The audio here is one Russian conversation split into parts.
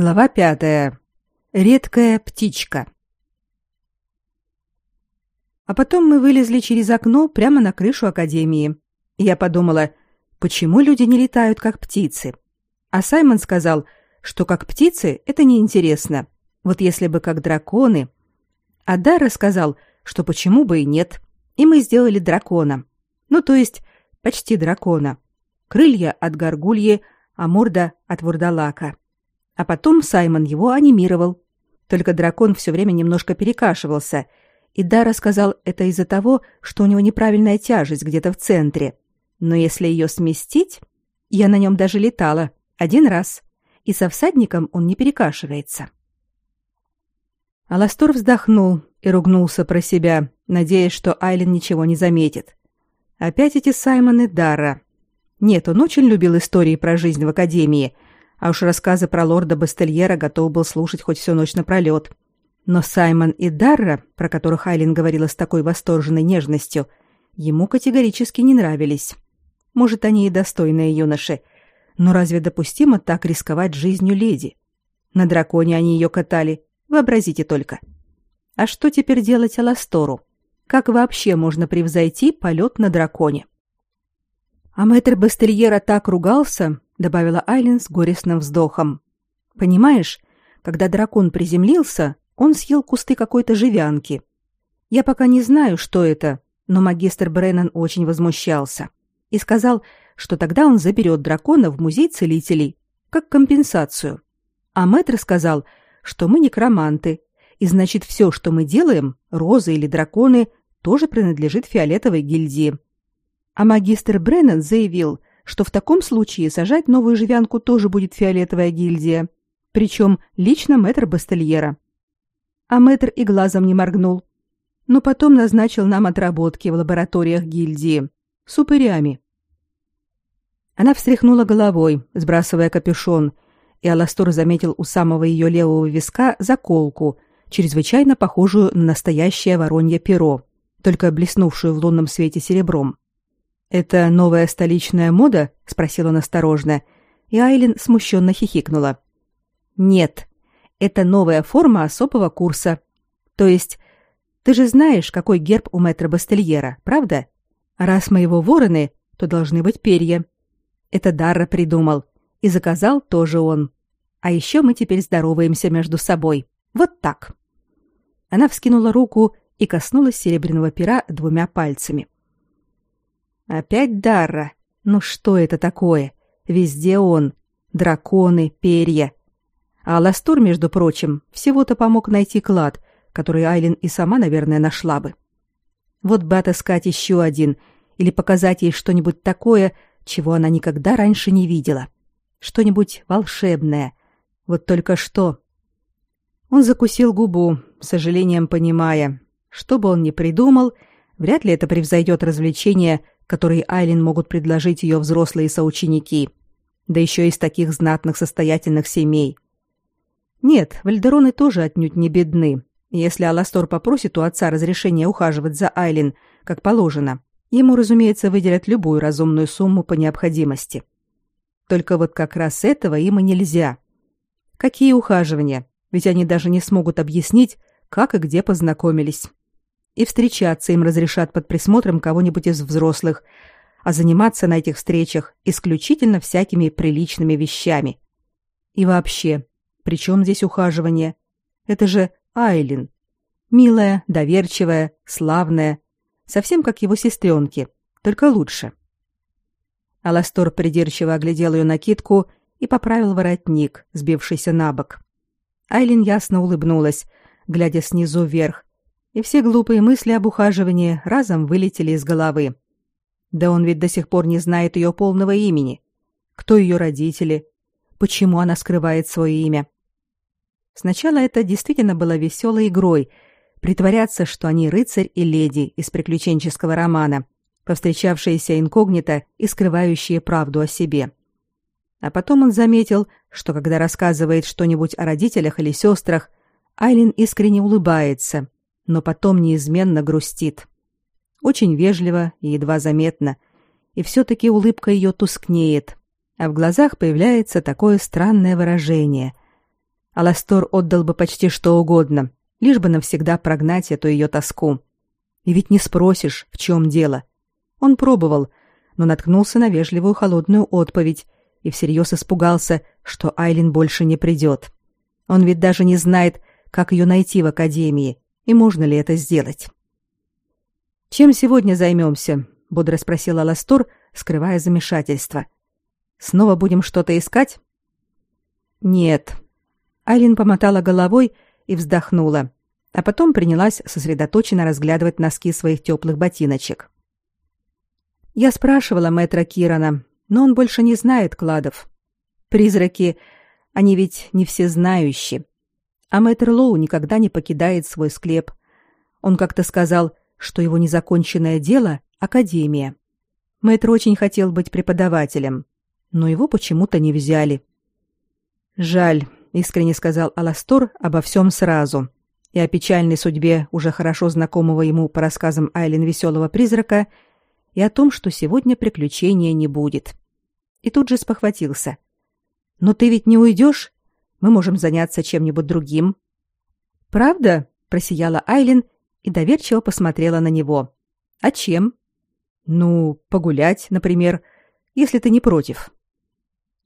Глава пятая. Редкая птичка. А потом мы вылезли через окно прямо на крышу академии. Я подумала, почему люди не летают как птицы? А Саймон сказал, что как птицы это неинтересно. Вот если бы как драконы. А Дара сказал, что почему бы и нет. И мы сделали дракона. Ну, то есть почти дракона. Крылья от горгульи, а морда от вурдалака. А потом Саймон его анимировал. Только дракон все время немножко перекашивался, и Дара сказал это из-за того, что у него неправильная тяжесть где-то в центре. Но если ее сместить... Я на нем даже летала. Один раз. И со всадником он не перекашивается. Аластор вздохнул и ругнулся про себя, надеясь, что Айлен ничего не заметит. Опять эти Саймоны Дара. Нет, он очень любил истории про жизнь в Академии — а уж рассказы про лорда Бастельера готов был слушать хоть всю ночь напролет. Но Саймон и Дарра, про которых Айлин говорила с такой восторженной нежностью, ему категорически не нравились. Может, они и достойные юноши, но разве допустимо так рисковать жизнью леди? На драконе они ее катали, вообразите только. А что теперь делать Аластору? Как вообще можно превзойти полет на драконе? А мэтр Бастельера так ругался, добавила Айлин с горестным вздохом. Понимаешь, когда дракон приземлился, он съел кусты какой-то живянки. Я пока не знаю, что это, но магистр Бреннан очень возмущался и сказал, что тогда он заберет дракона в музей целителей как компенсацию. А мэтр сказал, что мы некроманты, и значит все, что мы делаем, розы или драконы, тоже принадлежит фиолетовой гильдии. А магистр Бреннан заявил, что в таком случае сажать новую живянку тоже будет фиолетовая гильдия, причем лично мэтр Бастельера. А мэтр и глазом не моргнул, но потом назначил нам отработки в лабораториях гильдии с упырями. Она встряхнула головой, сбрасывая капюшон, и Аластор заметил у самого ее левого виска заколку, чрезвычайно похожую на настоящее воронье перо, только блеснувшую в лунном свете серебром. «Это новая столичная мода?» — спросил он осторожно, и Айлин смущенно хихикнула. «Нет, это новая форма особого курса. То есть, ты же знаешь, какой герб у мэтра Бастельера, правда? Раз мы его вороны, то должны быть перья. Это Дарра придумал, и заказал тоже он. А еще мы теперь здороваемся между собой. Вот так». Она вскинула руку и коснулась серебряного пера двумя пальцами. — Опять Дарра. Ну что это такое? Везде он. Драконы, перья. А Ластур, между прочим, всего-то помог найти клад, который Айлин и сама, наверное, нашла бы. Вот бы отыскать еще один или показать ей что-нибудь такое, чего она никогда раньше не видела. Что-нибудь волшебное. Вот только что. Он закусил губу, с сожалением понимая, что бы он ни придумал, вряд ли это превзойдет развлечение, которые Айлин могут предложить ее взрослые соученики, да еще из таких знатных состоятельных семей. Нет, вальдероны тоже отнюдь не бедны. Если Аластор попросит у отца разрешения ухаживать за Айлин, как положено, ему, разумеется, выделят любую разумную сумму по необходимости. Только вот как раз этого им и нельзя. Какие ухаживания? Ведь они даже не смогут объяснить, как и где познакомились и встречаться им разрешат под присмотром кого-нибудь из взрослых, а заниматься на этих встречах исключительно всякими приличными вещами. И вообще, при чем здесь ухаживание? Это же Айлин. Милая, доверчивая, славная, совсем как его сестренки, только лучше. Аластор придирчиво оглядел ее накидку и поправил воротник, сбившийся на бок. Айлин ясно улыбнулась, глядя снизу вверх, и все глупые мысли об ухаживании разом вылетели из головы. Да он ведь до сих пор не знает ее полного имени. Кто ее родители? Почему она скрывает свое имя? Сначала это действительно было веселой игрой, притворяться, что они рыцарь и леди из приключенческого романа, повстречавшиеся инкогнито и скрывающие правду о себе. А потом он заметил, что когда рассказывает что-нибудь о родителях или сестрах, Айлин искренне улыбается, но потом неизменно грустит. Очень вежливо и едва заметно, и все-таки улыбка ее тускнеет, а в глазах появляется такое странное выражение. Аластор отдал бы почти что угодно, лишь бы навсегда прогнать эту ее тоску. И ведь не спросишь, в чем дело. Он пробовал, но наткнулся на вежливую холодную отповедь и всерьез испугался, что Айлин больше не придет. Он ведь даже не знает, как ее найти в академии и можно ли это сделать. «Чем сегодня займемся?» — бодро спросил Аластор, скрывая замешательство. «Снова будем что-то искать?» «Нет». Айлин помотала головой и вздохнула, а потом принялась сосредоточенно разглядывать носки своих теплых ботиночек. Я спрашивала мэтра Кирана, но он больше не знает кладов. Призраки, они ведь не все знающие. А мэтр Лоу никогда не покидает свой склеп. Он как-то сказал, что его незаконченное дело — академия. Мэтр очень хотел быть преподавателем, но его почему-то не взяли. «Жаль», — искренне сказал Аластор обо всем сразу. И о печальной судьбе уже хорошо знакомого ему по рассказам Айлен веселого призрака, и о том, что сегодня приключения не будет. И тут же спохватился. «Но ты ведь не уйдешь? Мы можем заняться чем-нибудь другим». «Правда?» — просияла Айлин и доверчиво посмотрела на него. «А чем?» «Ну, погулять, например, если ты не против».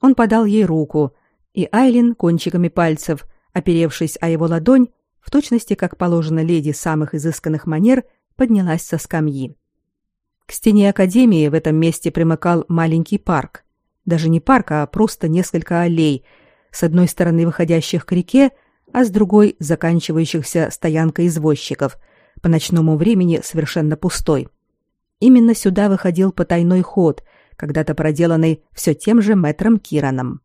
Он подал ей руку, и Айлин кончиками пальцев, оперевшись о его ладонь, в точности, как положено леди самых изысканных манер, поднялась со скамьи. К стене академии в этом месте примыкал маленький парк. Даже не парк, а просто несколько аллей, с одной стороны выходящих к реке, а с другой заканчивающихся стоянкой извозчиков, по ночному времени совершенно пустой. Именно сюда выходил потайной ход, когда-то проделанный все тем же мэтром Кираном.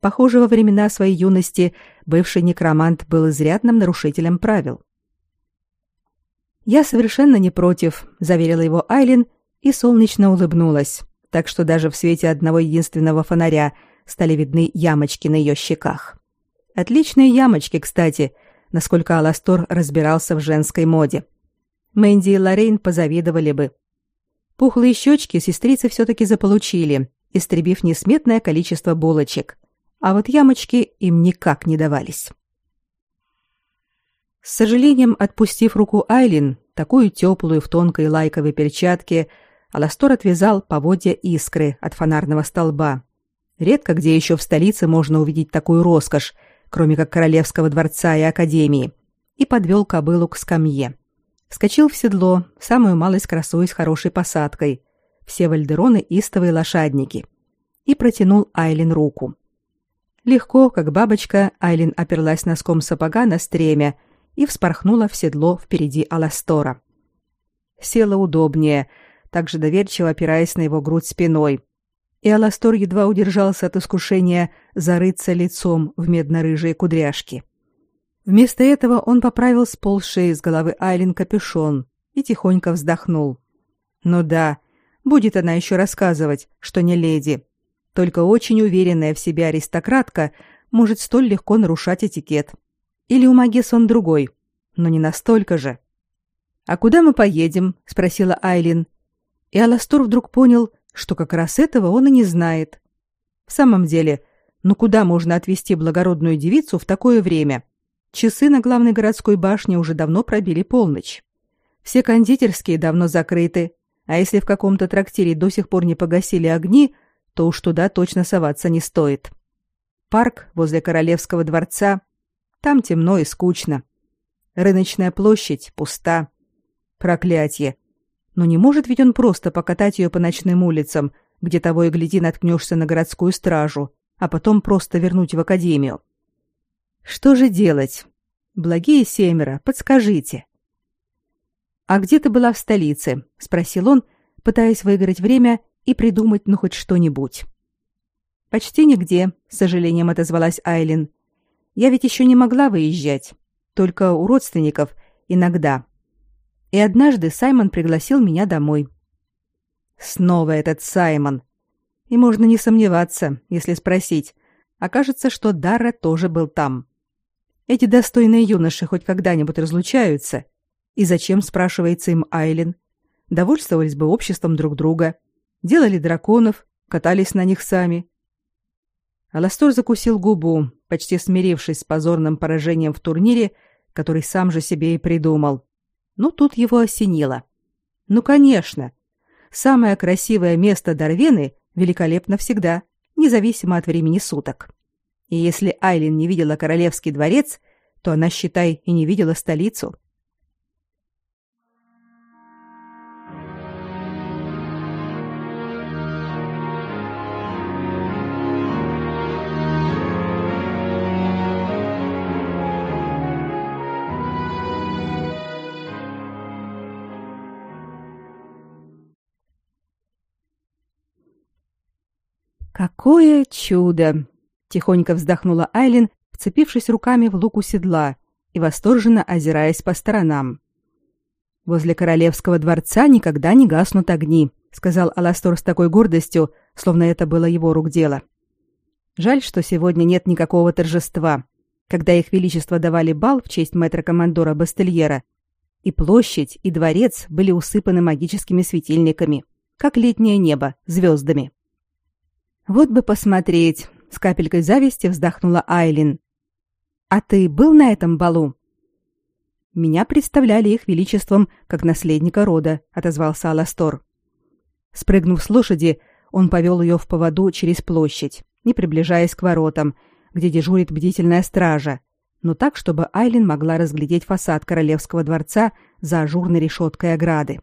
Похоже, во времена своей юности бывший некромант был изрядным нарушителем правил. «Я совершенно не против», — заверила его Айлин и солнечно улыбнулась, так что даже в свете одного единственного фонаря стали видны ямочки на ее щеках. Отличные ямочки, кстати, насколько Аластор разбирался в женской моде. Мэнди и Лорейн позавидовали бы. Пухлые щечки сестрицы все-таки заполучили, истребив несметное количество булочек — а вот ямочки им никак не давались. С сожалением отпустив руку Айлин, такую теплую в тонкой лайковой перчатке, Аластор отвязал поводья искры от фонарного столба. Редко где еще в столице можно увидеть такую роскошь, кроме как королевского дворца и академии, и подвел кобылу к скамье. Вскочил в седло, самую малость красуясь хорошей посадкой, все вальдероны истовые лошадники, и протянул Айлин руку. Легко, как бабочка, Айлин оперлась носком сапога на стремя и вспорхнула в седло впереди Аластора. Села удобнее, также доверчиво опираясь на его грудь спиной. И Аластор едва удержался от искушения зарыться лицом в медно-рыжие кудряшки. Вместо этого он поправил сползший с головы Айлин капюшон и тихонько вздохнул. Ну да, будет она еще рассказывать, что не леди. Только очень уверенная в себе аристократка может столь легко нарушать этикет. Или у Магес он другой, но не настолько же. «А куда мы поедем?» — спросила Айлин. И Аластор вдруг понял, что как раз этого он и не знает. В самом деле, ну куда можно отвезти благородную девицу в такое время? Часы на главной городской башне уже давно пробили полночь. Все кондитерские давно закрыты, а если в каком-то трактире до сих пор не погасили огни — то уж туда точно соваться не стоит. Парк возле королевского дворца, там темно и скучно. Рыночная площадь пуста. Проклятье. Но не может ведь он просто покатать ее по ночным улицам, где того и гляди наткнешься на городскую стражу, а потом просто вернуть в академию. Что же делать? Благие семеро, подскажите. А где ты была в столице? спросил он, пытаясь выиграть время и придумать ну хоть что-нибудь. Почти нигде, с сожалением отозвалась Айлин. Я ведь еще не могла выезжать, только у родственников иногда. И однажды Саймон пригласил меня домой. Снова этот Саймон. И можно не сомневаться, если спросить. Окажется, что Дара тоже был там. Эти достойные юноши хоть когда-нибудь разлучаются. И зачем, спрашивается им Айлин? Довольствовались бы обществом друг друга. — делали драконов, катались на них сами. Аластор закусил губу, почти смирившись с позорным поражением в турнире, который сам же себе и придумал. Но тут его осенило. Ну, конечно. Самое красивое место Дарвены великолепно всегда, независимо от времени суток. И если Айлин не видела королевский дворец, то она, считай, и не видела столицу. Какое чудо, тихонько вздохнула Айлин, вцепившись руками в луку седла и восторженно озираясь по сторонам. Возле королевского дворца никогда не гаснут огни, сказал Аластор с такой гордостью, словно это было его рук дело. Жаль, что сегодня нет никакого торжества. Когда их величество давали бал в честь мэтра-командора Бастельера, и площадь, и дворец были усыпаны магическими светильниками, как летнее небо, звездами. Вот бы посмотреть, с капелькой зависти вздохнула Айлин. А ты был на этом балу? Меня представляли их величеством как наследника рода, отозвался Аластор. Спрыгнув с лошади, он повел ее в поводу через площадь, не приближаясь к воротам, где дежурит бдительная стража, но так, чтобы Айлин могла разглядеть фасад королевского дворца за ажурной решеткой ограды.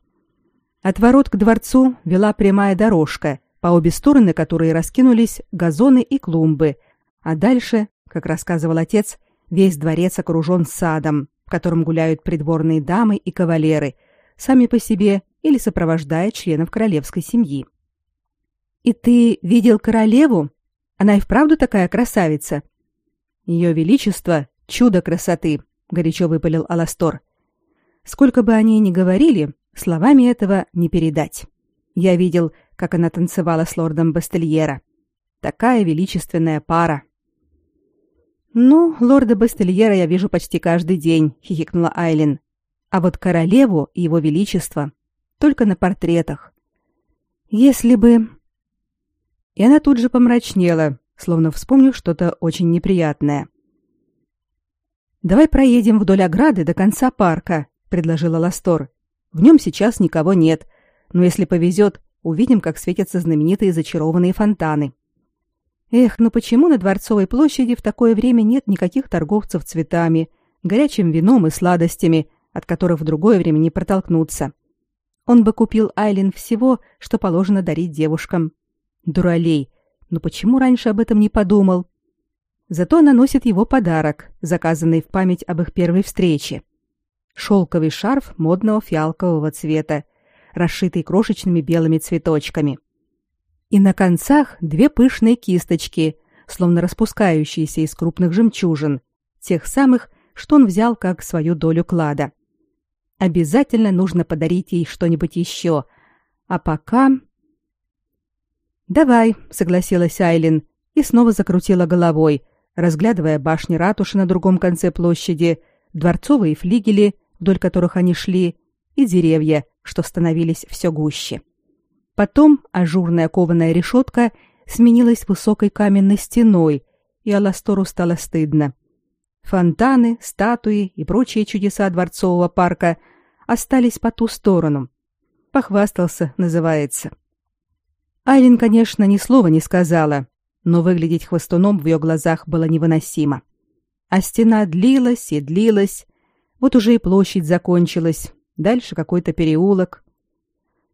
От ворот к дворцу вела прямая дорожка, по обе стороны которой раскинулись газоны и клумбы, а дальше, как рассказывал отец, весь дворец окружен садом, в котором гуляют придворные дамы и кавалеры, сами по себе или сопровождая членов королевской семьи. «И ты видел королеву? Она и вправду такая красавица?» «Ее величество — чудо красоты», — горячо выпалил Аластор. «Сколько бы они ни говорили, словами этого не передать. Я видел, как она танцевала с лордом Бастельера. Такая величественная пара. Ну, лорда Бастельера я вижу почти каждый день, хихикнула Айлин. А вот королеву и его величество только на портретах. Если бы И она тут же помрачнела, словно вспомнив что-то очень неприятное. Давай проедем вдоль ограды до конца парка, предложила Ластор. В нем сейчас никого нет, но если повезет, увидим, как светятся знаменитые зачарованные фонтаны. Эх, ну почему на Дворцовой площади в такое время нет никаких торговцев цветами, горячим вином и сладостями, от которых в другое время не протолкнуться? Он бы купил Айлин всего, что положено дарить девушкам. Дуралей, но почему раньше об этом не подумал? Зато она носит его подарок, заказанный в память об их первой встрече. Шелковый шарф модного фиалкового цвета, расшитый крошечными белыми цветочками. И на концах две пышные кисточки, словно распускающиеся из крупных жемчужин, тех самых, что он взял как свою долю клада. Обязательно нужно подарить ей что-нибудь еще. А пока... «Давай», — согласилась Айлин и снова закрутила головой, разглядывая башни ратуши на другом конце площади, дворцовые флигели, вдоль которых они шли, и деревья, что становились все гуще. Потом ажурная кованая решетка сменилась высокой каменной стеной, и Аластору стало стыдно. Фонтаны, статуи и прочие чудеса дворцового парка остались по ту сторону. Похвастался, называется. Айлин, конечно, ни слова не сказала, но выглядеть хвостуном в ее глазах было невыносимо. А стена длилась и длилась, вот уже и площадь закончилась, Дальше какой-то переулок.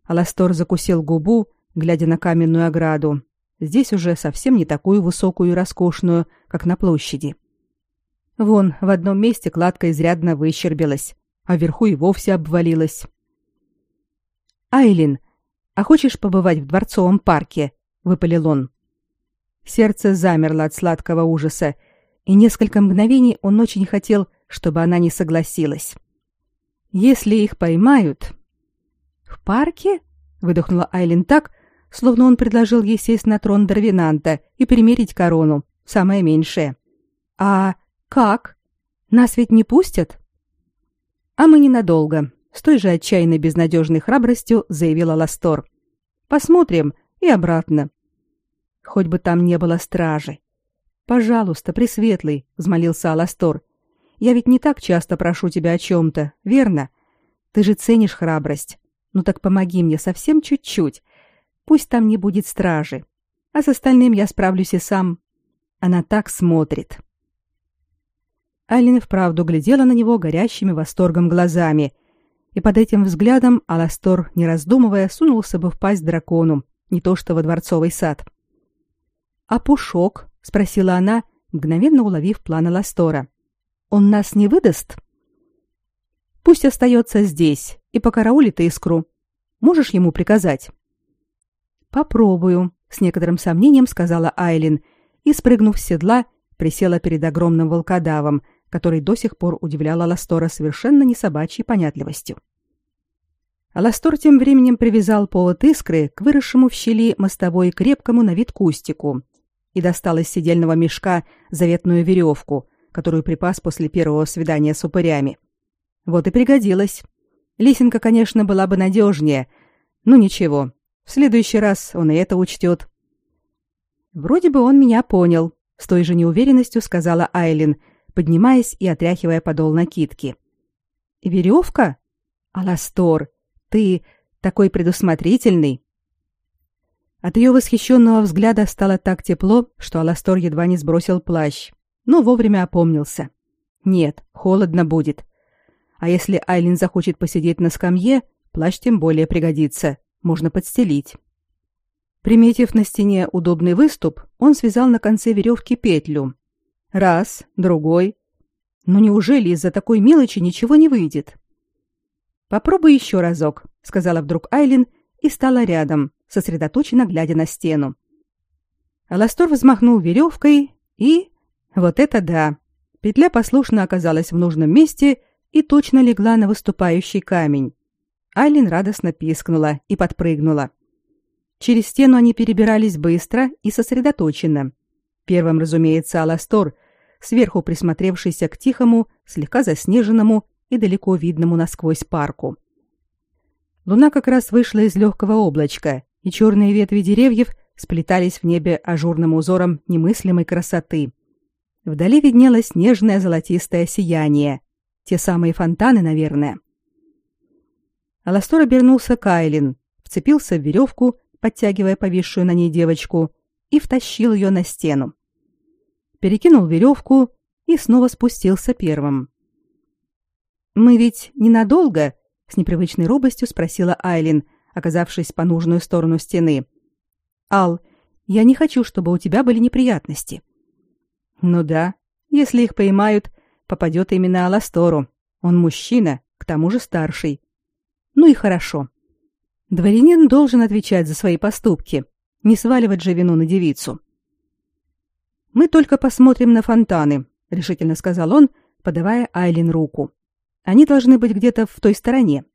Аластор закусил губу, глядя на каменную ограду. Здесь уже совсем не такую высокую и роскошную, как на площади. Вон, в одном месте кладка изрядно выщербилась, а вверху и вовсе обвалилась. «Айлин, а хочешь побывать в дворцовом парке?» — выпалил он. Сердце замерло от сладкого ужаса, и несколько мгновений он очень хотел, чтобы она не согласилась. Если их поймают... В парке? Выдохнула Айлин так, словно он предложил ей сесть на трон Дарвинанта и примерить корону, самое меньшее. А как? Нас ведь не пустят? А мы ненадолго, с той же отчаянной безнадежной храбростью заявила Ластор. Посмотрим и обратно. Хоть бы там не было стражи. Пожалуйста, пресветлый, взмолился Аластор. Я ведь не так часто прошу тебя о чем то верно? Ты же ценишь храбрость. Ну так помоги мне совсем чуть-чуть. Пусть там не будет стражи. А с остальным я справлюсь и сам. Она так смотрит. Айлин вправду глядела на него горящими восторгом глазами, и под этим взглядом Аластор, не раздумывая, сунулся бы в пасть дракону, не то что во дворцовый сад. «А Пушок?» — спросила она, мгновенно уловив план Аластора. «Он нас не выдаст?» «Пусть остается здесь и покараулит искру. Можешь ему приказать?» «Попробую», — с некоторым сомнением сказала Айлин, и, спрыгнув с седла, присела перед огромным волкодавом, который до сих пор удивлял Аластора совершенно не собачьей понятливостью. Аластор тем временем привязал повод искры к выросшему в щели мостовой крепкому на вид кустику и достал из сидельного мешка заветную веревку, которую припас после первого свидания с упырями. Вот и пригодилась. Лисенка, конечно, была бы надежнее, но ничего, в следующий раз он и это учтет. Вроде бы он меня понял, с той же неуверенностью сказала Айлин, поднимаясь и отряхивая подол накидки. Веревка? Аластор, ты такой предусмотрительный. От ее восхищенного взгляда стало так тепло, что Аластор едва не сбросил плащ, но вовремя опомнился. Нет, холодно будет. А если Айлин захочет посидеть на скамье, плащ тем более пригодится, можно подстелить. Приметив на стене удобный выступ, он связал на конце веревки петлю, Раз, другой. Но неужели из-за такой мелочи ничего не выйдет? Попробуй еще разок, сказала вдруг Айлин и стала рядом, сосредоточенно глядя на стену. Аластор взмахнул веревкой и... Вот это да! Петля послушно оказалась в нужном месте и точно легла на выступающий камень. Айлин радостно пискнула и подпрыгнула. Через стену они перебирались быстро и сосредоточенно. Первым, разумеется, Аластор, сверху присмотревшийся к тихому, слегка заснеженному и далеко видному насквозь парку. Луна как раз вышла из легкого облачка, и черные ветви деревьев сплетались в небе ажурным узором немыслимой красоты. Вдали виднелось нежное золотистое сияние. Те самые фонтаны, наверное. Аластор обернулся к Айлин, вцепился в веревку, подтягивая повисшую на ней девочку, и втащил ее на стену. Перекинул веревку и снова спустился первым. «Мы ведь ненадолго?» — с непривычной робостью спросила Айлин, оказавшись по нужную сторону стены. «Ал, я не хочу, чтобы у тебя были неприятности». «Ну да, если их поймают, попадет именно Аластору. Он мужчина, к тому же старший. Ну и хорошо. Дворянин должен отвечать за свои поступки, не сваливать же вину на девицу. Мы только посмотрим на фонтаны, решительно сказал он, подавая Айлин руку. Они должны быть где-то в той стороне.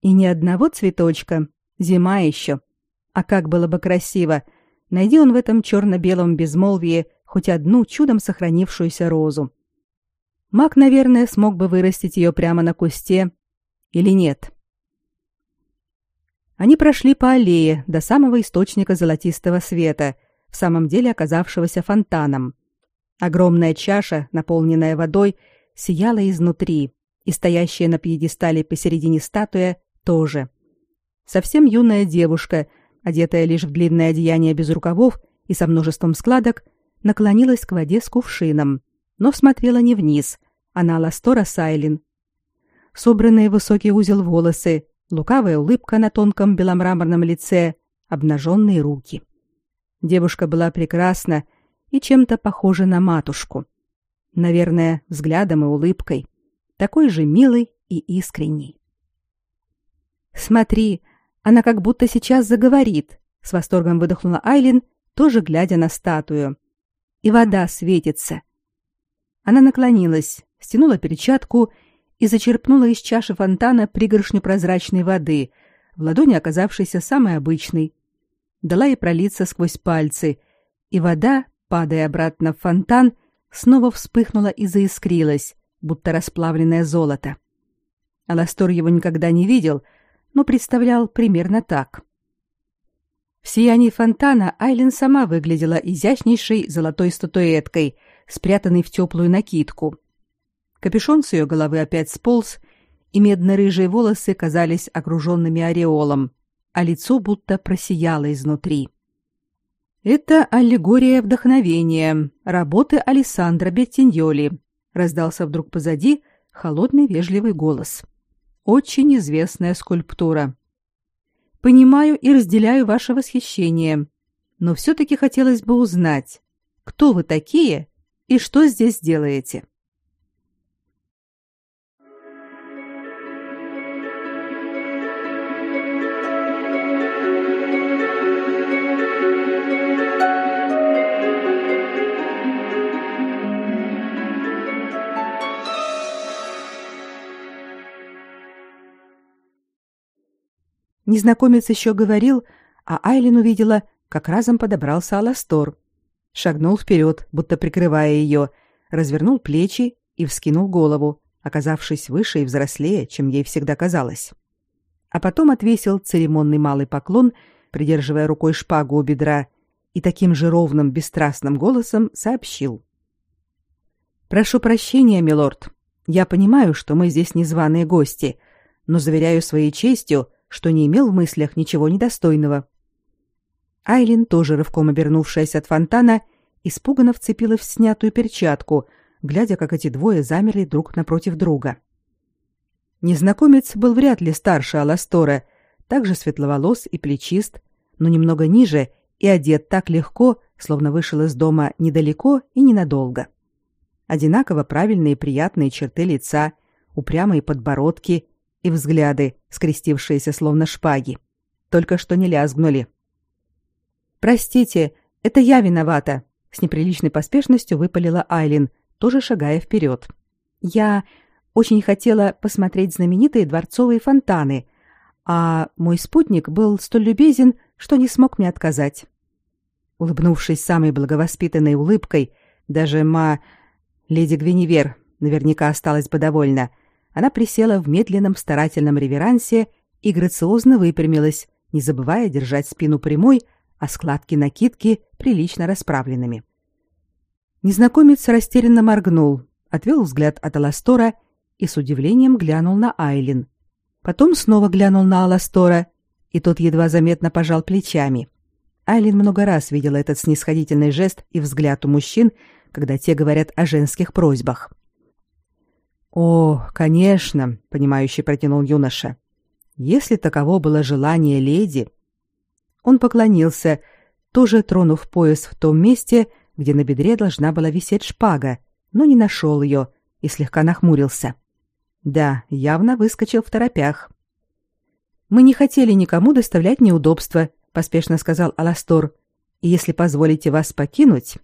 И ни одного цветочка. Зима еще. А как было бы красиво, найди он в этом черно-белом безмолвии хоть одну чудом сохранившуюся розу. Маг, наверное, смог бы вырастить ее прямо на кусте. Или нет? Они прошли по аллее до самого источника золотистого света, в самом деле оказавшегося фонтаном. Огромная чаша, наполненная водой, сияла изнутри, и стоящая на пьедестале посередине статуя тоже. Совсем юная девушка, одетая лишь в длинное одеяние без рукавов и со множеством складок, наклонилась к воде с кувшином, но смотрела не вниз, а на Ластора Сайлин. Собранные в высокий узел волосы, лукавая улыбка на тонком беломраморном лице, обнаженные руки. Девушка была прекрасна и чем-то похожа на матушку. Наверное, взглядом и улыбкой, такой же милой и искренней. Смотри, она как будто сейчас заговорит, с восторгом выдохнула Айлин, тоже глядя на статую. И вода светится. Она наклонилась, стянула перчатку и зачерпнула из чаши фонтана пригоршню прозрачной воды, в ладони оказавшейся самой обычной. Дала ей пролиться сквозь пальцы, и вода, падая обратно в фонтан, снова вспыхнула и заискрилась, будто расплавленное золото. Аластор его никогда не видел, но представлял примерно так. В сиянии фонтана Айлин сама выглядела изящнейшей золотой статуэткой, спрятанной в теплую накидку. Капюшон с ее головы опять сполз, и медно-рыжие волосы казались окруженными ореолом, а лицо будто просияло изнутри. Это аллегория вдохновения, работы Алессандро Беттиньоли, раздался вдруг позади холодный вежливый голос. Очень известная скульптура. Понимаю и разделяю ваше восхищение, но все таки хотелось бы узнать, кто вы такие и что здесь делаете. Незнакомец еще говорил, а Айлин увидела, как разом подобрался Аластор. Шагнул вперед, будто прикрывая ее, развернул плечи и вскинул голову, оказавшись выше и взрослее, чем ей всегда казалось. А потом отвесил церемонный малый поклон, придерживая рукой шпагу у бедра, и таким же ровным, бесстрастным голосом сообщил. «Прошу прощения, милорд. Я понимаю, что мы здесь незваные гости, но заверяю своей честью, что не имел в мыслях ничего недостойного. Айлин, тоже рывком обернувшаяся от фонтана, испуганно вцепилась в снятую перчатку, глядя, как эти двое замерли друг напротив друга. Незнакомец был вряд ли старше Аластора, также светловолос и плечист, но немного ниже и одет так легко, словно вышел из дома недалеко и ненадолго. Одинаково правильные и приятные черты лица, упрямые подбородки и взгляды, скрестившиеся словно шпаги. Только что не лязгнули. «Простите, это я виновата», — с неприличной поспешностью выпалила Айлин, тоже шагая вперед. «Я очень хотела посмотреть знаменитые дворцовые фонтаны, а мой спутник был столь любезен, что не смог мне отказать». Улыбнувшись самой благовоспитанной улыбкой, даже ма... Леди Гвиневер наверняка осталась бы довольна — она присела в медленном старательном реверансе и грациозно выпрямилась, не забывая держать спину прямой, а складки накидки прилично расправленными. Незнакомец растерянно моргнул, отвел взгляд от Аластора и с удивлением глянул на Айлин. Потом снова глянул на Аластора, и тот едва заметно пожал плечами. Айлин много раз видела этот снисходительный жест и взгляд у мужчин, когда те говорят о женских просьбах. О, конечно, понимающе протянул юноша. Если таково было желание леди, он поклонился, тоже тронув пояс в том месте, где на бедре должна была висеть шпага, но не нашел ее и слегка нахмурился. Да, явно выскочил в торопях. Мы не хотели никому доставлять неудобства, поспешно сказал Аластор. И если позволите вас покинуть,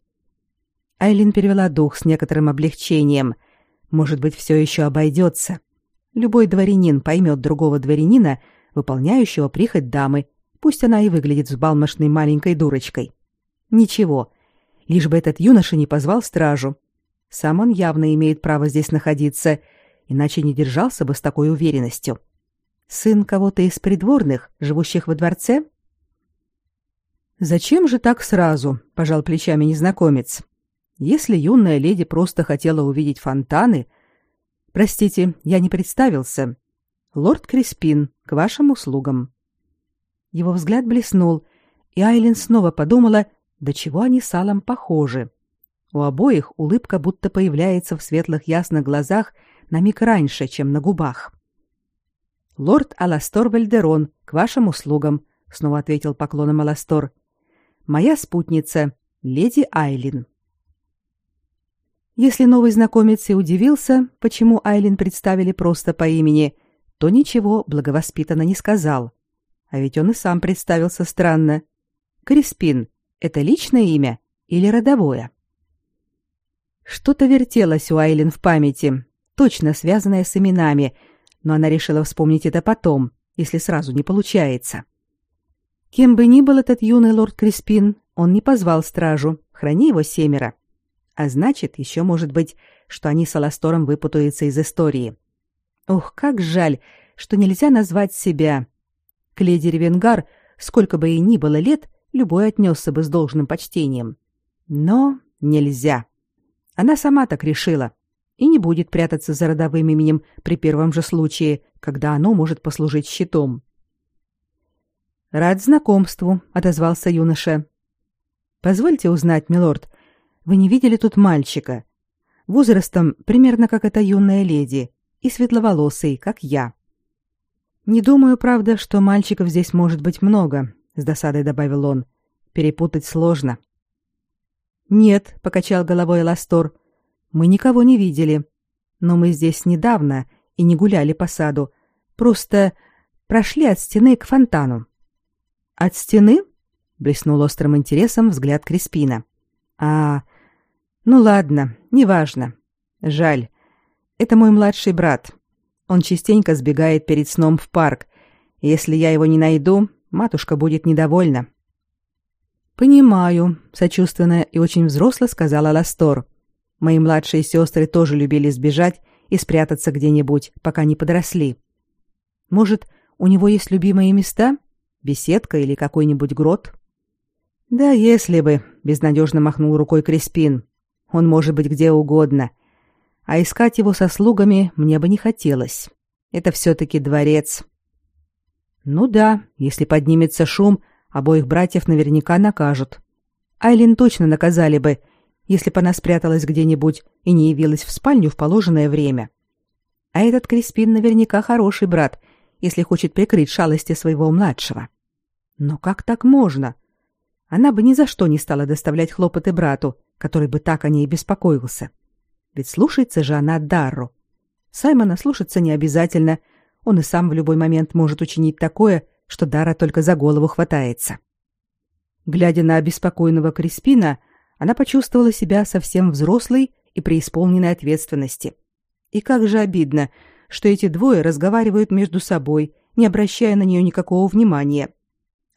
Айлин перевела дух с некоторым облегчением — может быть, все еще обойдется. Любой дворянин поймет другого дворянина, выполняющего прихоть дамы, пусть она и выглядит взбалмошной маленькой дурочкой. Ничего, лишь бы этот юноша не позвал стражу. Сам он явно имеет право здесь находиться, иначе не держался бы с такой уверенностью. Сын кого-то из придворных, живущих во дворце? Зачем же так сразу? пожал плечами незнакомец. Если юная леди просто хотела увидеть фонтаны... Простите, я не представился. Лорд Криспин, к вашим услугам. Его взгляд блеснул, и Айлин снова подумала, до чего они с Алом похожи. У обоих улыбка будто появляется в светлых ясных глазах на миг раньше, чем на губах. «Лорд Аластор Вальдерон, к вашим услугам», — снова ответил поклоном Аластор. «Моя спутница, леди Айлин». Если новый знакомец и удивился, почему Айлин представили просто по имени, то ничего благовоспитанно не сказал. А ведь он и сам представился странно. Криспин — это личное имя или родовое? Что-то вертелось у Айлин в памяти, точно связанное с именами, но она решила вспомнить это потом, если сразу не получается. Кем бы ни был этот юный лорд Криспин, он не позвал стражу, храни его семеро. А значит, еще может быть, что они с Аластором выпутаются из истории. Ух, как жаль, что нельзя назвать себя. К леди Ревенгар сколько бы ей ни было лет, любой отнесся бы с должным почтением. Но нельзя. Она сама так решила и не будет прятаться за родовым именем при первом же случае, когда оно может послужить щитом. «Рад знакомству», — отозвался юноша. «Позвольте узнать, милорд, вы не видели тут мальчика? Возрастом примерно как эта юная леди и светловолосый, как я». «Не думаю, правда, что мальчиков здесь может быть много», — с досадой добавил он. «Перепутать сложно». «Нет», — покачал головой Ластор, — «мы никого не видели. Но мы здесь недавно и не гуляли по саду. Просто прошли от стены к фонтану». «От стены?» — блеснул острым интересом взгляд Криспина. «А, ну ладно, неважно. Жаль. Это мой младший брат. Он частенько сбегает перед сном в парк. Если я его не найду, матушка будет недовольна». «Понимаю», — сочувственно и очень взросло сказала Ластор. «Мои младшие сестры тоже любили сбежать и спрятаться где-нибудь, пока не подросли. Может, у него есть любимые места? Беседка или какой-нибудь грот?» «Да если бы», — безнадежно махнул рукой Креспин. «Он может быть где угодно. А искать его со слугами мне бы не хотелось. Это все-таки дворец». «Ну да, если поднимется шум, Обоих братьев наверняка накажут. Айлин точно наказали бы, если бы она спряталась где-нибудь и не явилась в спальню в положенное время. А этот Криспин наверняка хороший брат, если хочет прикрыть шалости своего младшего. Но как так можно? Она бы ни за что не стала доставлять хлопоты брату, который бы так о ней беспокоился. Ведь слушается же она Дарру. Саймона слушаться не обязательно, он и сам в любой момент может учинить такое, что Дара только за голову хватается. Глядя на обеспокоенного Криспина, она почувствовала себя совсем взрослой и преисполненной ответственности. И как же обидно, что эти двое разговаривают между собой, не обращая на нее никакого внимания.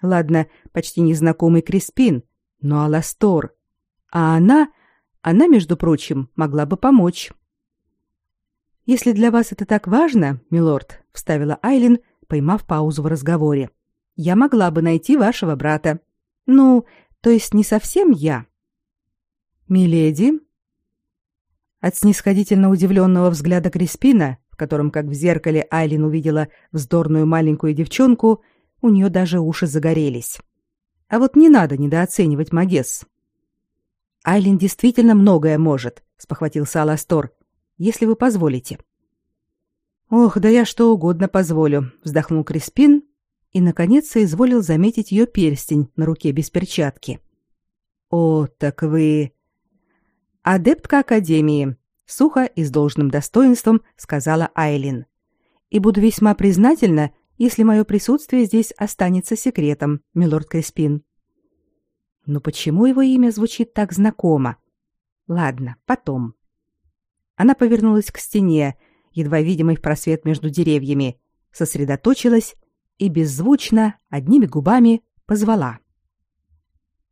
Ладно, почти незнакомый Криспин, но Аластор. А она, она, между прочим, могла бы помочь. «Если для вас это так важно, милорд», — вставила Айлин, поймав паузу в разговоре. Я могла бы найти вашего брата. Ну, то есть не совсем я. Миледи? От снисходительно удивленного взгляда Криспина, в котором, как в зеркале, Айлин увидела вздорную маленькую девчонку, у нее даже уши загорелись. А вот не надо недооценивать Магесс. Айлин действительно многое может, спохватился Аластор, если вы позволите. — Ох, да я что угодно позволю, вздохнул Криспин и наконец соизволил заметить ее перстень на руке без перчатки. О, так вы адептка академии, сухо и с должным достоинством сказала Айлин. И буду весьма признательна, если мое присутствие здесь останется секретом, милорд Криспин. Но почему его имя звучит так знакомо? Ладно, потом. Она повернулась к стене, едва видимый в просвет между деревьями, сосредоточилась и беззвучно, одними губами, позвала.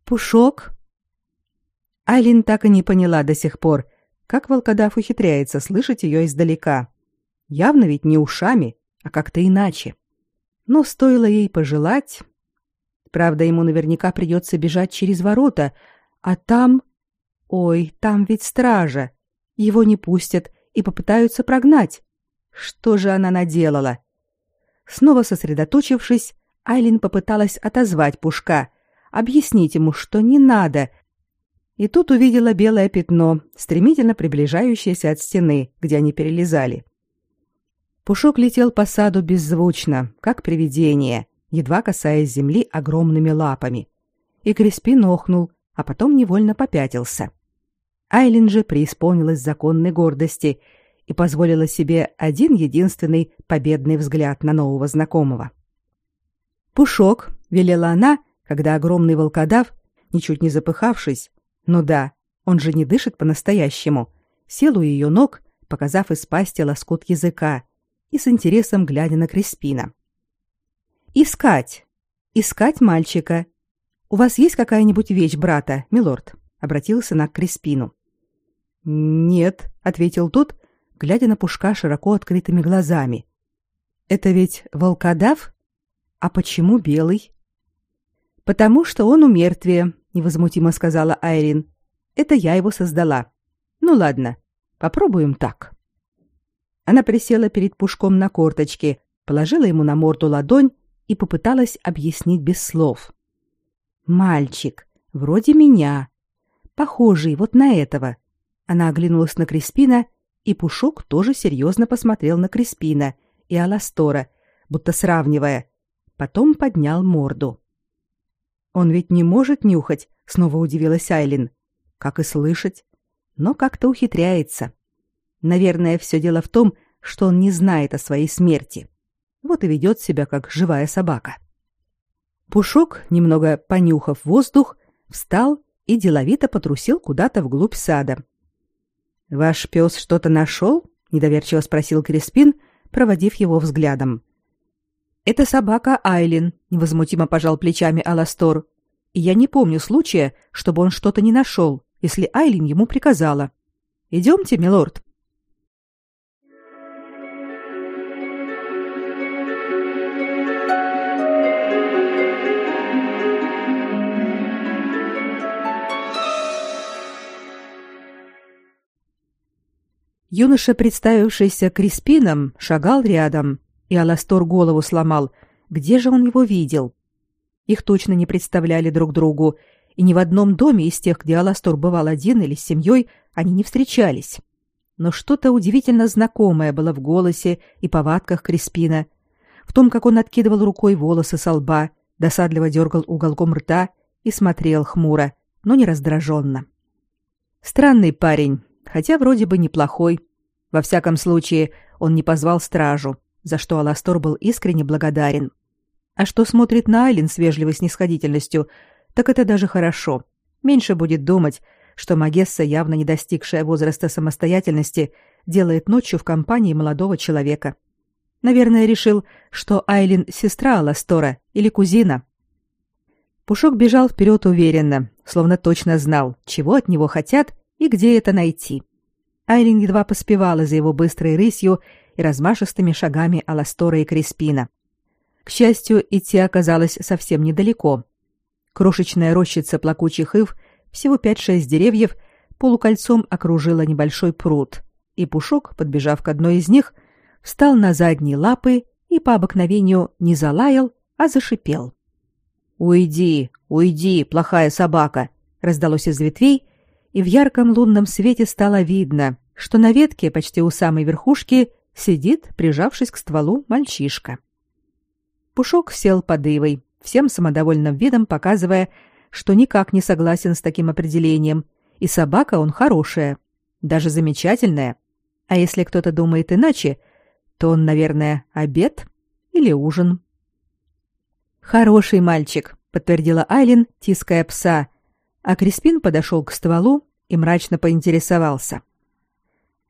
«Пушок?» Айлин так и не поняла до сих пор, как волкодав ухитряется слышать ее издалека. Явно ведь не ушами, а как-то иначе. Но стоило ей пожелать... Правда, ему наверняка придется бежать через ворота, а там... Ой, там ведь стража. Его не пустят, и попытаются прогнать. Что же она наделала? Снова сосредоточившись, Айлин попыталась отозвать Пушка, объяснить ему, что не надо. И тут увидела белое пятно, стремительно приближающееся от стены, где они перелезали. Пушок летел по саду беззвучно, как привидение, едва касаясь земли огромными лапами. И Криспин охнул, а потом невольно попятился. Айлин же преисполнилась законной гордости и позволила себе один единственный победный взгляд на нового знакомого. «Пушок», — велела она, когда огромный волкодав, ничуть не запыхавшись, ну да, он же не дышит по-настоящему, сел у ее ног, показав из пасти лоскут языка и с интересом глядя на Креспина. «Искать! Искать мальчика! У вас есть какая-нибудь вещь брата, милорд?» — обратился она к Креспину. «Нет», — ответил тот, глядя на Пушка широко открытыми глазами. «Это ведь волкодав? А почему белый?» Потому что он у мертвия, невозмутимо сказала Айрин. Это я его создала. Ну ладно, попробуем так. Она присела перед пушком на корточки, положила ему на морду ладонь и попыталась объяснить без слов. Мальчик, вроде меня, похожий вот на этого. Она оглянулась на Криспина, и Пушок тоже серьезно посмотрел на Криспина и Аластора, будто сравнивая. Потом поднял морду. Он ведь не может нюхать, снова удивилась Айлин. Как и слышать, но как-то ухитряется. Наверное, все дело в том, что он не знает о своей смерти. Вот и ведет себя как живая собака. Пушок, немного понюхав воздух, встал и деловито потрусил куда-то вглубь сада. Ваш пес что-то нашел? недоверчиво спросил Криспин, проводив его взглядом. Это собака Айлин, невозмутимо пожал плечами Аластор. И я не помню случая, чтобы он что-то не нашел, если Айлин ему приказала. Идемте, милорд. Юноша, представившийся Криспином, шагал рядом, и Аластор голову сломал. Где же он его видел? Их точно не представляли друг другу, и ни в одном доме из тех, где Аластор бывал один или с семьей, они не встречались. Но что-то удивительно знакомое было в голосе и повадках Криспина, в том, как он откидывал рукой волосы со лба, досадливо дергал уголком рта и смотрел хмуро, но не раздраженно. Странный парень, хотя вроде бы неплохой. Во всяком случае, он не позвал стражу, за что Аластор был искренне благодарен. А что смотрит на Айлин с вежливой снисходительностью, так это даже хорошо. Меньше будет думать, что Магесса, явно не достигшая возраста самостоятельности, делает ночью в компании молодого человека. Наверное, решил, что Айлин сестра Аластора или кузина. Пушок бежал вперед уверенно, словно точно знал, чего от него хотят и где это найти. Айлин едва поспевала за его быстрой рысью и размашистыми шагами Аластора и Креспина. К счастью, идти оказалось совсем недалеко. Крошечная рощица плакучих ив, всего пять-шесть деревьев, полукольцом окружила небольшой пруд, и Пушок, подбежав к одной из них, встал на задние лапы и по обыкновению не залаял, а зашипел. «Уйди, уйди, плохая собака!» раздалось из ветвей, и в ярком лунном свете стало видно, что на ветке почти у самой верхушки сидит, прижавшись к стволу, мальчишка. Пушок сел под ивой, всем самодовольным видом показывая, что никак не согласен с таким определением, и собака он хорошая, даже замечательная. А если кто-то думает иначе, то он, наверное, обед или ужин. Хороший мальчик, подтвердила Айлин, тиская пса, а Криспин подошел к стволу и мрачно поинтересовался.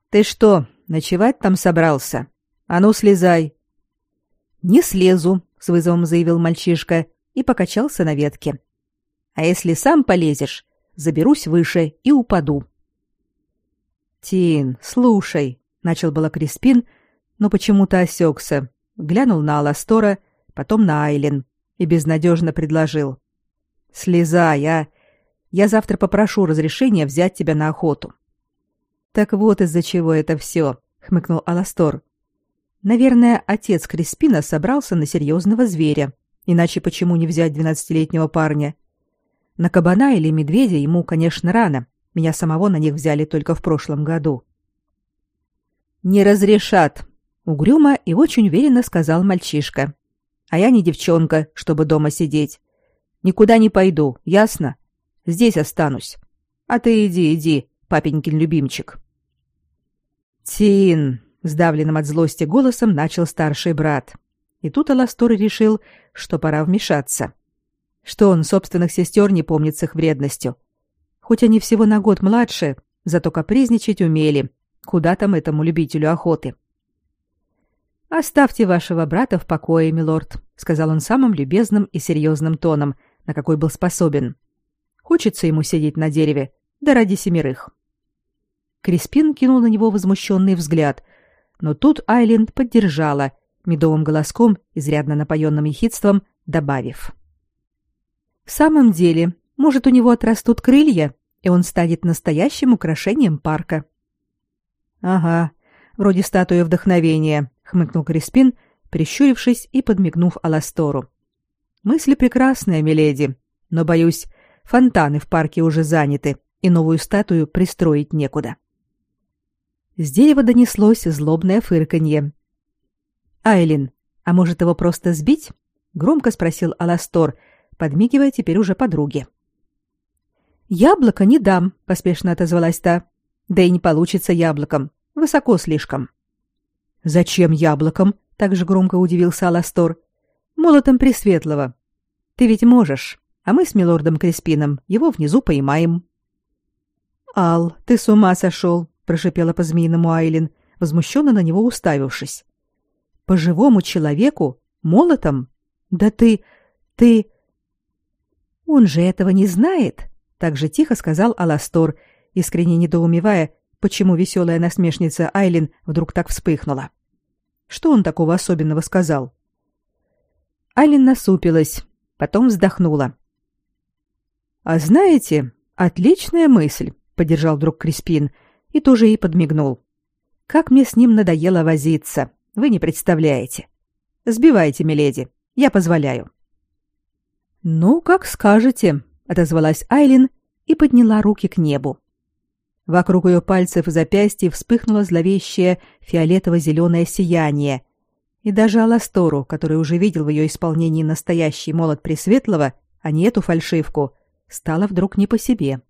«Ты что, ночевать там собрался? А ну, слезай!» «Не слезу», — с вызовом заявил мальчишка и покачался на ветке. «А если сам полезешь, заберусь выше и упаду». «Тин, слушай», — начал было Криспин, но почему-то осекся, глянул на Аластора, потом на Айлен и безнадежно предложил. «Слезай, а! Я завтра попрошу разрешения взять тебя на охоту. Так вот из-за чего это все, хмыкнул Аластор. Наверное, отец Криспина собрался на серьезного зверя. Иначе почему не взять двенадцатилетнего парня? На кабана или медведя ему, конечно, рано. Меня самого на них взяли только в прошлом году. Не разрешат, угрюмо и очень уверенно сказал мальчишка. А я не девчонка, чтобы дома сидеть. Никуда не пойду, ясно? Здесь останусь. А ты иди, иди, папенькин любимчик. Тин, сдавленным от злости голосом начал старший брат. И тут Аластор решил, что пора вмешаться. Что он собственных сестер не помнит с их вредностью. Хоть они всего на год младше, зато капризничать умели. Куда там этому любителю охоты? Оставьте вашего брата в покое, милорд, сказал он самым любезным и серьезным тоном, на какой был способен. Хочется ему сидеть на дереве, да ради семерых. Криспин кинул на него возмущенный взгляд, но тут Айленд поддержала, медовым голоском, изрядно напоенным ехидством, добавив. В самом деле, может, у него отрастут крылья, и он станет настоящим украшением парка. Ага, вроде статуя вдохновения, хмыкнул Криспин, прищурившись и подмигнув Аластору. Мысли прекрасные, миледи, но боюсь, фонтаны в парке уже заняты, и новую статую пристроить некуда. С дерева донеслось злобное фырканье. Айлин, а может его просто сбить? громко спросил Аластор, подмигивая теперь уже подруге. Яблоко не дам, поспешно отозвалась та. Да и не получится яблоком, высоко слишком. Зачем яблоком? также громко удивился Аластор. Молотом Пресветлого. Ты ведь можешь, а мы с милордом Креспином его внизу поймаем. Ал, ты с ума сошел, прошипела по-змеиному Айлин, возмущенно на него уставившись. По живому человеку молотом? Да ты ты Он же этого не знает, так же тихо сказал Аластор, искренне недоумевая, почему веселая насмешница Айлин вдруг так вспыхнула. Что он такого особенного сказал? Айлин насупилась, потом вздохнула. А знаете, отличная мысль, поддержал друг Криспин и тоже ей подмигнул. Как мне с ним надоело возиться, вы не представляете. Сбивайте, миледи, я позволяю. Ну, как скажете, отозвалась Айлин и подняла руки к небу. Вокруг ее пальцев и запястья вспыхнуло зловещее фиолетово-зеленое сияние, и даже Аластору, который уже видел в ее исполнении настоящий молот Пресветлого, а не эту фальшивку, стало вдруг не по себе.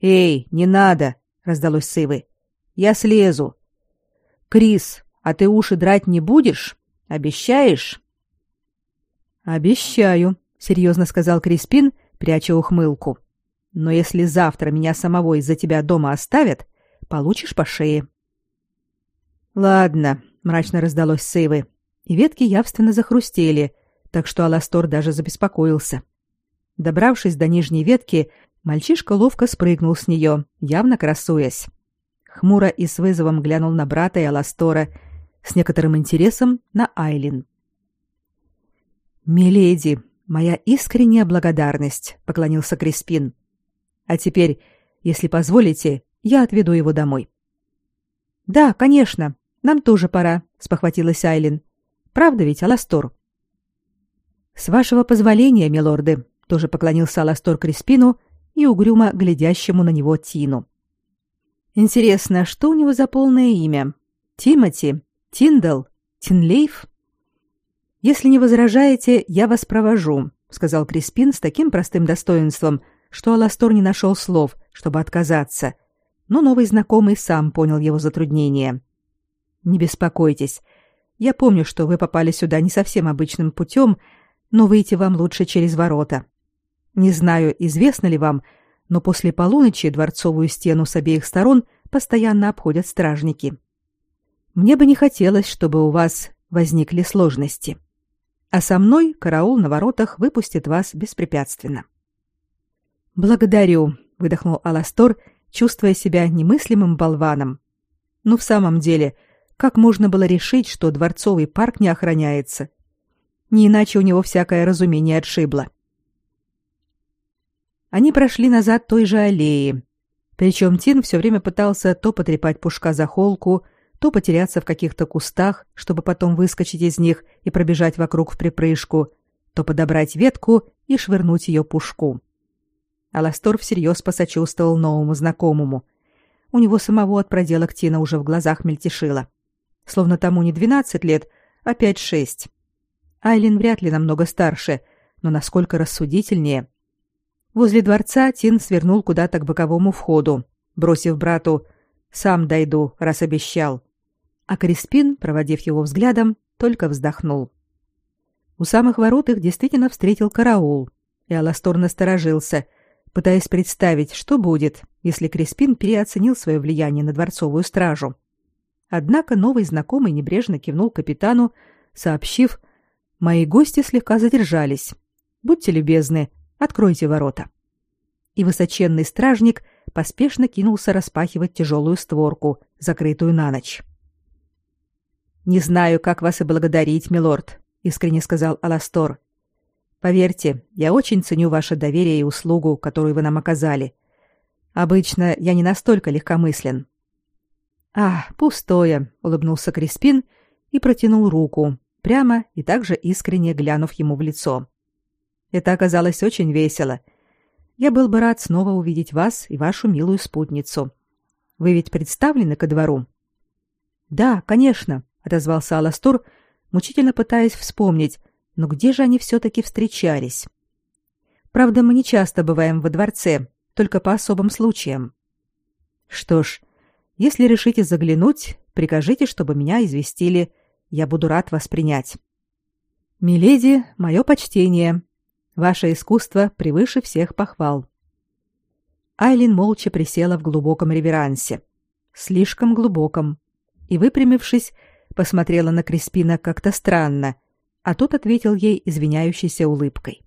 «Эй, не надо!» — раздалось с Ивы. «Я слезу!» «Крис, а ты уши драть не будешь? Обещаешь?» «Обещаю», — серьезно сказал Криспин, пряча ухмылку. «Но если завтра меня самого из-за тебя дома оставят, получишь по шее». «Ладно», — мрачно раздалось с Ивы, и ветки явственно захрустели, так что Аластор даже забеспокоился. Добравшись до нижней ветки, мальчишка ловко спрыгнул с нее, явно красуясь. Хмуро и с вызовом глянул на брата и Аластора, с некоторым интересом на Айлин. «Миледи, моя искренняя благодарность», — поклонился Криспин. «А теперь, если позволите, я отведу его домой». «Да, конечно, нам тоже пора», — спохватилась Айлин. «Правда ведь, Аластор?» «С вашего позволения, милорды», — тоже поклонился Аластор Криспину и угрюмо глядящему на него Тину. «Интересно, что у него за полное имя? Тимоти? Тиндал? Тинлейф?» Если не возражаете, я вас провожу, сказал Криспин с таким простым достоинством, что Аластор не нашел слов, чтобы отказаться. Но новый знакомый сам понял его затруднение. Не беспокойтесь. Я помню, что вы попали сюда не совсем обычным путем, но выйти вам лучше через ворота. Не знаю, известно ли вам, но после полуночи дворцовую стену с обеих сторон постоянно обходят стражники. Мне бы не хотелось, чтобы у вас возникли сложности а со мной караул на воротах выпустит вас беспрепятственно. Благодарю, выдохнул Аластор, чувствуя себя немыслимым болваном. Ну в самом деле, как можно было решить, что дворцовый парк не охраняется? Не иначе у него всякое разумение отшибло. Они прошли назад той же аллеи. Причем Тин все время пытался то потрепать Пушка за холку, то потеряться в каких-то кустах, чтобы потом выскочить из них и пробежать вокруг в припрыжку, то подобрать ветку и швырнуть ее пушку. Аластор всерьез посочувствовал новому знакомому. У него самого от проделок Тина уже в глазах мельтешило. Словно тому не двенадцать лет, а пять-шесть. Айлин вряд ли намного старше, но насколько рассудительнее. Возле дворца Тин свернул куда-то к боковому входу, бросив брату «Сам дойду, раз обещал» а Криспин, проводив его взглядом, только вздохнул. У самых ворот их действительно встретил караул, и Аластор насторожился, пытаясь представить, что будет, если Криспин переоценил свое влияние на дворцовую стражу. Однако новый знакомый небрежно кивнул капитану, сообщив: "Мои гости слегка задержались. Будьте любезны, откройте ворота". И высоченный стражник поспешно кинулся распахивать тяжелую створку, закрытую на ночь. Не знаю, как вас и благодарить, милорд, искренне сказал Аластор. Поверьте, я очень ценю ваше доверие и услугу, которую вы нам оказали. Обычно я не настолько легкомыслен. А, пустое, улыбнулся Криспин и протянул руку, прямо и также искренне глянув ему в лицо. Это оказалось очень весело. Я был бы рад снова увидеть вас и вашу милую спутницу. Вы ведь представлены ко двору? Да, конечно, отозвался Аластор, мучительно пытаясь вспомнить, но где же они все-таки встречались? Правда, мы не часто бываем во дворце, только по особым случаям. Что ж, если решите заглянуть, прикажите, чтобы меня известили. Я буду рад вас принять. Миледи, мое почтение. Ваше искусство превыше всех похвал. Айлин молча присела в глубоком реверансе, слишком глубоком, и выпрямившись, посмотрела на Криспина как-то странно, а тот ответил ей извиняющейся улыбкой.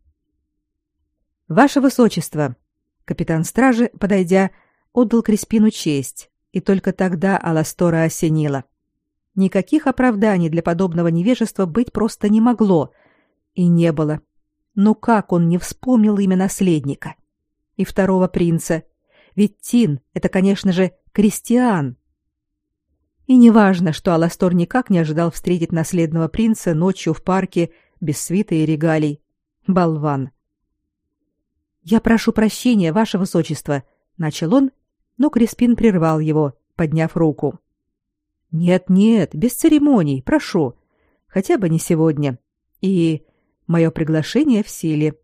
Ваше высочество, капитан стражи, подойдя, отдал Криспину честь, и только тогда Аластора осенила. Никаких оправданий для подобного невежества быть просто не могло, и не было. Но как он не вспомнил имя наследника и второго принца? Ведь Тин это, конечно же, Кристиан. И неважно, что Аластор никак не ожидал встретить наследного принца ночью в парке без свиты и регалий. Болван. Я прошу прощения, ваше высочество, начал он, но Криспин прервал его, подняв руку. Нет, нет, без церемоний, прошу. Хотя бы не сегодня. И мое приглашение в силе.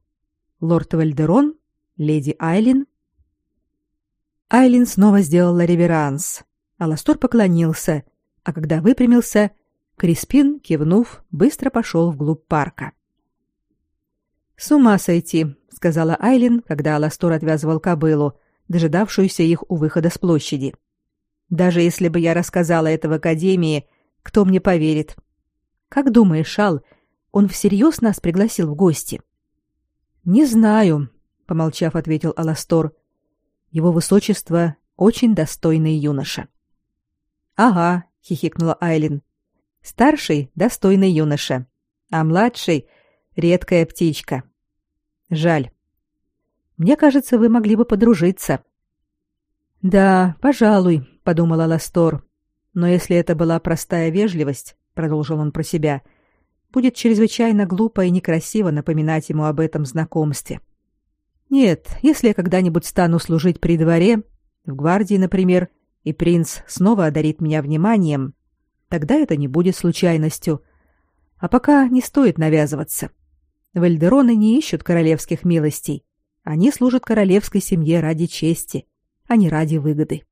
Лорд Вальдерон, леди Айлин. Айлин снова сделала реверанс. Аластор поклонился, а когда выпрямился, Криспин, кивнув, быстро пошел вглубь парка. «С ума сойти», — сказала Айлин, когда Аластор отвязывал кобылу, дожидавшуюся их у выхода с площади. «Даже если бы я рассказала это в Академии, кто мне поверит? Как думаешь, Шал, он всерьез нас пригласил в гости?» «Не знаю», — помолчав, ответил Аластор. «Его высочество — очень достойный юноша». Ага, хихикнула Айлин. Старший достойный юноша, а младший редкая птичка. Жаль. Мне кажется, вы могли бы подружиться. Да, пожалуй, подумала Ластор. Но если это была простая вежливость, продолжил он про себя, будет чрезвычайно глупо и некрасиво напоминать ему об этом знакомстве. Нет, если я когда-нибудь стану служить при дворе, в гвардии, например, и принц снова одарит меня вниманием, тогда это не будет случайностью. А пока не стоит навязываться. Вальдероны не ищут королевских милостей. Они служат королевской семье ради чести, а не ради выгоды.